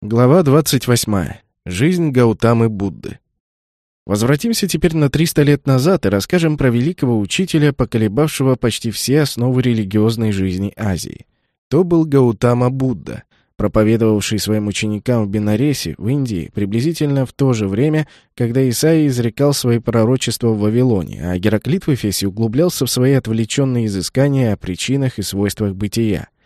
Глава 28. Жизнь Гаутамы Будды. Возвратимся теперь на 300 лет назад и расскажем про великого учителя, поколебавшего почти все основы религиозной жизни Азии. То был Гаутама Будда, проповедовавший своим ученикам в Бенаресе, в Индии, приблизительно в то же время, когда Исаия изрекал свои пророчества в Вавилоне, а Гераклит в Эфесе углублялся в свои отвлеченные изыскания о причинах и свойствах бытия –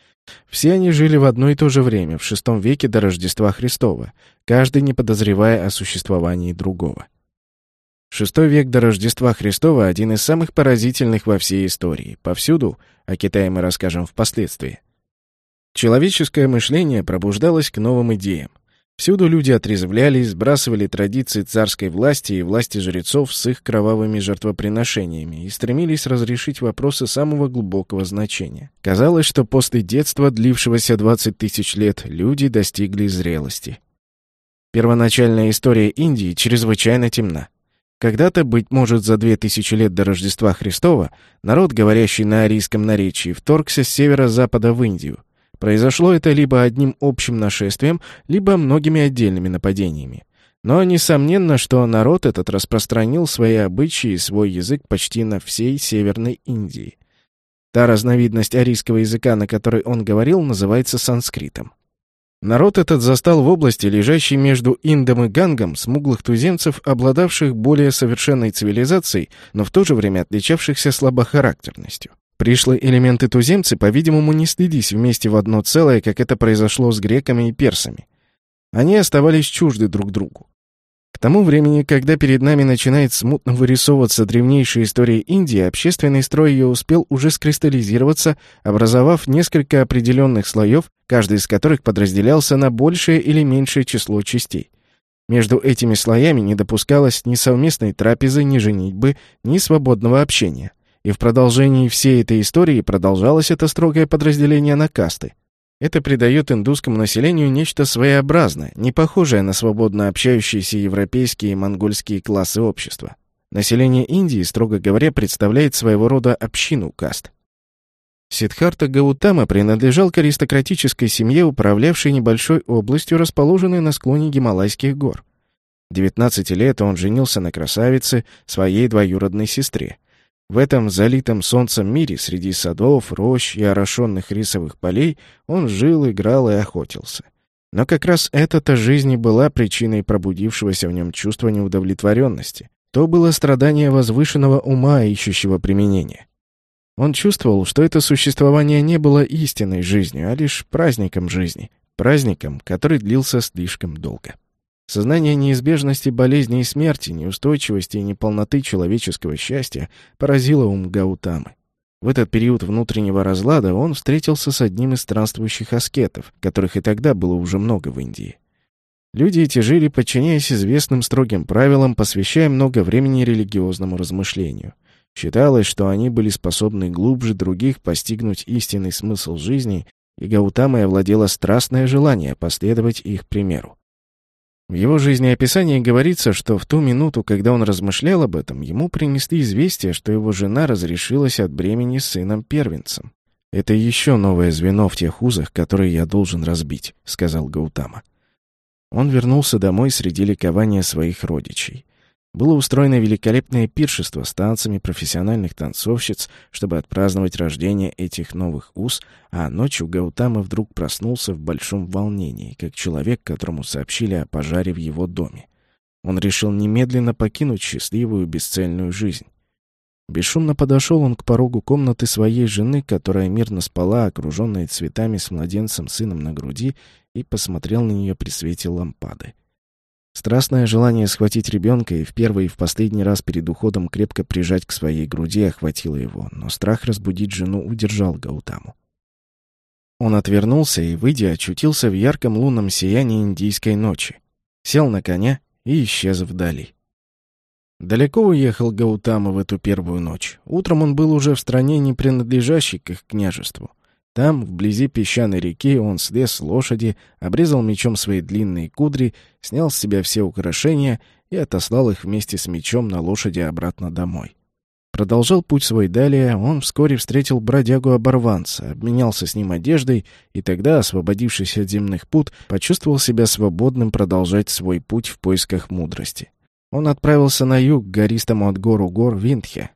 все они жили в одно и то же время, в VI веке до Рождества Христова, каждый не подозревая о существовании другого. Шестой век до Рождества Христова – один из самых поразительных во всей истории. Повсюду, о Китае мы расскажем впоследствии. Человеческое мышление пробуждалось к новым идеям. Всюду люди отрезвлялись, сбрасывали традиции царской власти и власти жрецов с их кровавыми жертвоприношениями и стремились разрешить вопросы самого глубокого значения. Казалось, что после детства, длившегося 20 тысяч лет, люди достигли зрелости. Первоначальная история Индии чрезвычайно темна. Когда-то, быть может, за две тысячи лет до Рождества Христова, народ, говорящий на арийском наречии, вторгся с северо-запада в Индию – Произошло это либо одним общим нашествием, либо многими отдельными нападениями. Но несомненно, что народ этот распространил свои обычаи и свой язык почти на всей Северной Индии. Та разновидность арийского языка, на которой он говорил, называется санскритом. Народ этот застал в области, лежащей между Индом и Гангом, смуглых туземцев, обладавших более совершенной цивилизацией, но в то же время отличавшихся слабохарактерностью. Пришлые элементы-туземцы, по-видимому, не следись вместе в одно целое, как это произошло с греками и персами. Они оставались чужды друг другу. К тому времени, когда перед нами начинает смутно вырисовываться древнейшая история Индии, общественный строй ее успел уже скристаллизироваться, образовав несколько определенных слоев, каждый из которых подразделялся на большее или меньшее число частей. Между этими слоями не допускалось ни совместной трапезы, ни женитьбы, ни свободного общения. И в продолжении всей этой истории продолжалось это строгое подразделение на касты. Это придает индусскому населению нечто своеобразное, не похожее на свободно общающиеся европейские и монгольские классы общества. Население Индии, строго говоря, представляет своего рода общину каст. Сиддхарта Гаутама принадлежал к аристократической семье, управлявшей небольшой областью, расположенной на склоне Гималайских гор. В 19 лет он женился на красавице, своей двоюродной сестре. В этом залитом солнцем мире среди садов, рощ и орошенных рисовых полей он жил, играл и охотился. Но как раз эта-то жизнь и была причиной пробудившегося в нем чувства неудовлетворенности. То было страдание возвышенного ума, ищущего применения. Он чувствовал, что это существование не было истинной жизнью, а лишь праздником жизни, праздником, который длился слишком долго. Сознание неизбежности болезни и смерти, неустойчивости и неполноты человеческого счастья поразило ум Гаутамы. В этот период внутреннего разлада он встретился с одним из странствующих аскетов, которых и тогда было уже много в Индии. Люди эти жили, подчиняясь известным строгим правилам, посвящая много времени религиозному размышлению. Считалось, что они были способны глубже других постигнуть истинный смысл жизни, и Гаутамой овладело страстное желание последовать их примеру. В его жизнеописании говорится, что в ту минуту, когда он размышлял об этом, ему принесли известие, что его жена разрешилась от бремени с сыном-первенцем. «Это еще новое звено в тех узах, которые я должен разбить», — сказал Гаутама. Он вернулся домой среди ликования своих родичей. Было устроено великолепное пиршество с танцами профессиональных танцовщиц, чтобы отпраздновать рождение этих новых уз, а ночью Гаутама вдруг проснулся в большом волнении, как человек, которому сообщили о пожаре в его доме. Он решил немедленно покинуть счастливую бесцельную жизнь. Бесшумно подошел он к порогу комнаты своей жены, которая мирно спала, окруженная цветами с младенцем сыном на груди, и посмотрел на нее при свете лампады. Страстное желание схватить ребенка и в первый и в последний раз перед уходом крепко прижать к своей груди охватило его, но страх разбудить жену удержал Гаутаму. Он отвернулся и, выйдя, очутился в ярком лунном сиянии индийской ночи. Сел на коня и исчез вдали. Далеко уехал Гаутама в эту первую ночь. Утром он был уже в стране, не принадлежащей к их княжеству. Там, вблизи песчаной реки, он слез с лошади, обрезал мечом свои длинные кудри, снял с себя все украшения и отослал их вместе с мечом на лошади обратно домой. продолжал путь свой далее, он вскоре встретил бродягу-оборванца, обменялся с ним одеждой, и тогда, освободившись от земных пут, почувствовал себя свободным продолжать свой путь в поисках мудрости. Он отправился на юг гористому от гору гор Виндхе.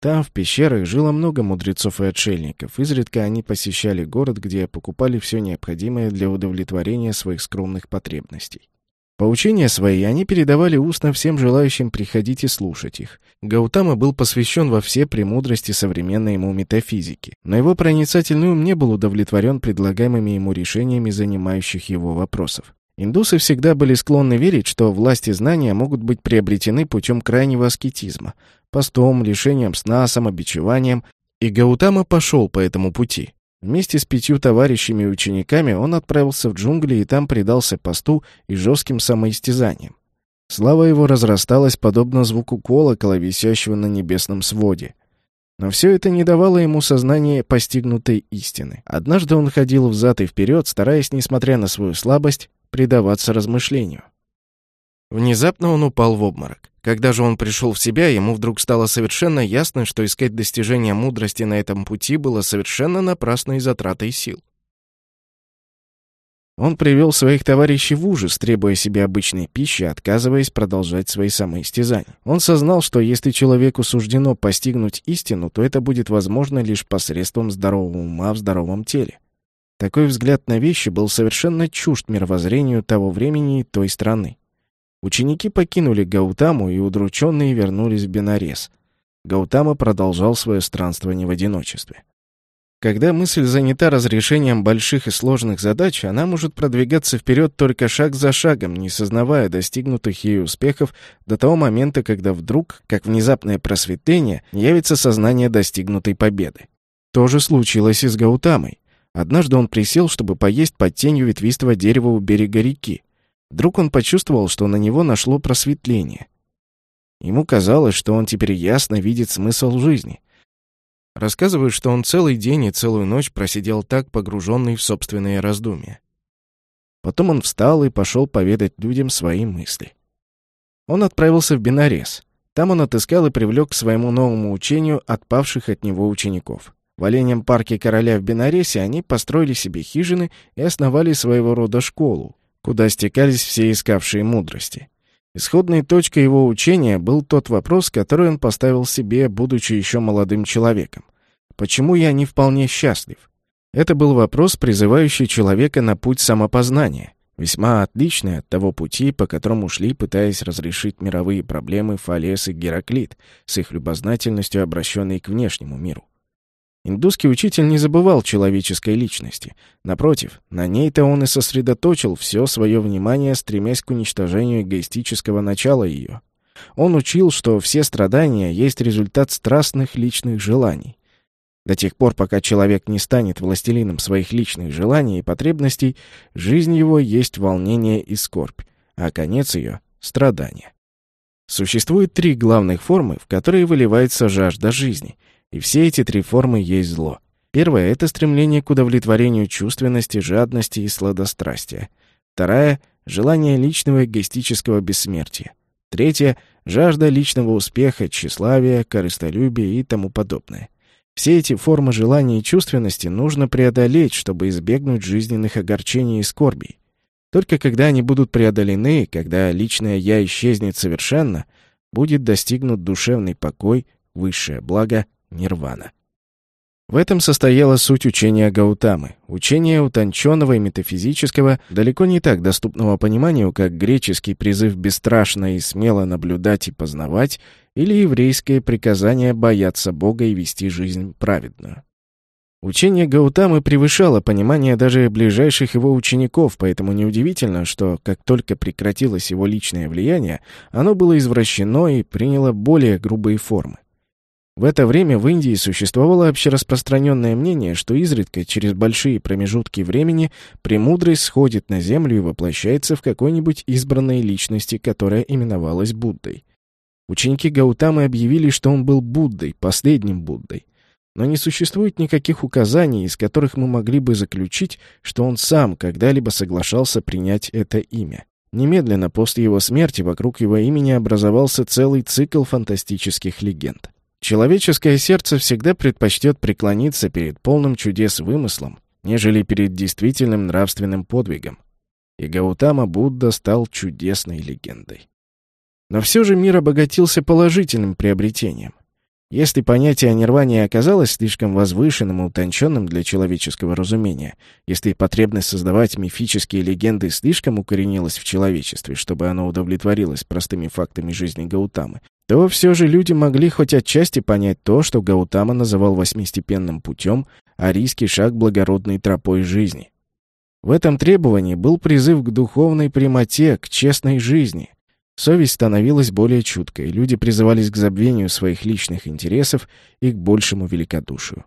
Там, в пещерах, жило много мудрецов и отшельников. Изредка они посещали город, где покупали все необходимое для удовлетворения своих скромных потребностей. Поучения свои они передавали устно всем желающим приходить и слушать их. Гаутама был посвящен во все премудрости современной ему метафизики, но его проницательный ум не был удовлетворен предлагаемыми ему решениями занимающих его вопросов. Индусы всегда были склонны верить, что власти знания могут быть приобретены путем крайнего аскетизма, постом, лишением сна, самобичеванием, и Гаутама пошел по этому пути. Вместе с пятью товарищами и учениками он отправился в джунгли и там предался посту и жестким самоистязаниям. Слава его разрасталась подобно звуку колокола, висящего на небесном своде. Но все это не давало ему сознания постигнутой истины. Однажды он ходил взад и вперед, стараясь, несмотря на свою слабость, предаваться размышлению. Внезапно он упал в обморок. Когда же он пришел в себя, ему вдруг стало совершенно ясно, что искать достижения мудрости на этом пути было совершенно напрасной затратой сил. Он привел своих товарищей в ужас, требуя себе обычной пищи, отказываясь продолжать свои самоистязания. Он сознал, что если человеку суждено постигнуть истину, то это будет возможно лишь посредством здорового ума в здоровом теле. Такой взгляд на вещи был совершенно чужд мировоззрению того времени и той страны. Ученики покинули Гаутаму и удрученные вернулись в Бенарес. Гаутама продолжал свое странствование в одиночестве. Когда мысль занята разрешением больших и сложных задач, она может продвигаться вперед только шаг за шагом, не сознавая достигнутых ею успехов до того момента, когда вдруг, как внезапное просветление, явится сознание достигнутой победы. То же случилось и с Гаутамой. Однажды он присел, чтобы поесть под тенью ветвистого дерева у берега реки. Вдруг он почувствовал, что на него нашло просветление. Ему казалось, что он теперь ясно видит смысл жизни. Рассказывают, что он целый день и целую ночь просидел так, погруженный в собственные раздумья. Потом он встал и пошел поведать людям свои мысли. Он отправился в Бенарес. Там он отыскал и привлек к своему новому учению отпавших от него учеников. В оленем парке короля в Бенаресе они построили себе хижины и основали своего рода школу, куда стекались все искавшие мудрости. Исходной точкой его учения был тот вопрос, который он поставил себе, будучи еще молодым человеком. «Почему я не вполне счастлив?» Это был вопрос, призывающий человека на путь самопознания, весьма отличный от того пути, по которому шли, пытаясь разрешить мировые проблемы Фалес и Гераклит, с их любознательностью, обращенной к внешнему миру. Индусский учитель не забывал человеческой личности. Напротив, на ней-то он и сосредоточил все свое внимание, стремясь к уничтожению эгоистического начала ее. Он учил, что все страдания есть результат страстных личных желаний. До тех пор, пока человек не станет властелином своих личных желаний и потребностей, жизнь его есть волнение и скорбь, а конец ее — страдание. Существует три главных формы, в которые выливается жажда жизни — и все эти три формы есть зло. Первое — это стремление к удовлетворению чувственности, жадности и сладострастия. Вторая — желание личного эгоистического бессмертия. Третье — жажда личного успеха, тщеславия, корыстолюбия и тому подобное. Все эти формы желания и чувственности нужно преодолеть, чтобы избегнуть жизненных огорчений и скорбей. Только когда они будут преодолены, когда личное «я» исчезнет совершенно, будет достигнут душевный покой, высшее благо нирвана. В этом состояла суть учения Гаутамы, учения утонченного и метафизического, далеко не так доступного пониманию, как греческий призыв бесстрашно и смело наблюдать и познавать, или еврейское приказание бояться Бога и вести жизнь праведную. Учение Гаутамы превышало понимание даже ближайших его учеников, поэтому неудивительно, что как только прекратилось его личное влияние, оно было извращено и приняло более грубые формы. В это время в Индии существовало общераспространенное мнение, что изредка, через большие промежутки времени, премудрость сходит на землю и воплощается в какой-нибудь избранной личности, которая именовалась Буддой. Ученики Гаутамы объявили, что он был Буддой, последним Буддой. Но не существует никаких указаний, из которых мы могли бы заключить, что он сам когда-либо соглашался принять это имя. Немедленно после его смерти вокруг его имени образовался целый цикл фантастических легенд. Человеческое сердце всегда предпочтет преклониться перед полным чудес вымыслом, нежели перед действительным нравственным подвигом. И Гаутама Будда стал чудесной легендой. Но все же мир обогатился положительным приобретением. Если понятие о нирване оказалось слишком возвышенным и утонченным для человеческого разумения, если потребность создавать мифические легенды слишком укоренилась в человечестве, чтобы оно удовлетворилось простыми фактами жизни Гаутамы, то все же люди могли хоть отчасти понять то, что Гаутама называл восьмистепенным путем, а риский шаг благородной тропой жизни. В этом требовании был призыв к духовной прямоте, к честной жизни. Совесть становилась более чуткой, люди призывались к забвению своих личных интересов и к большему великодушию.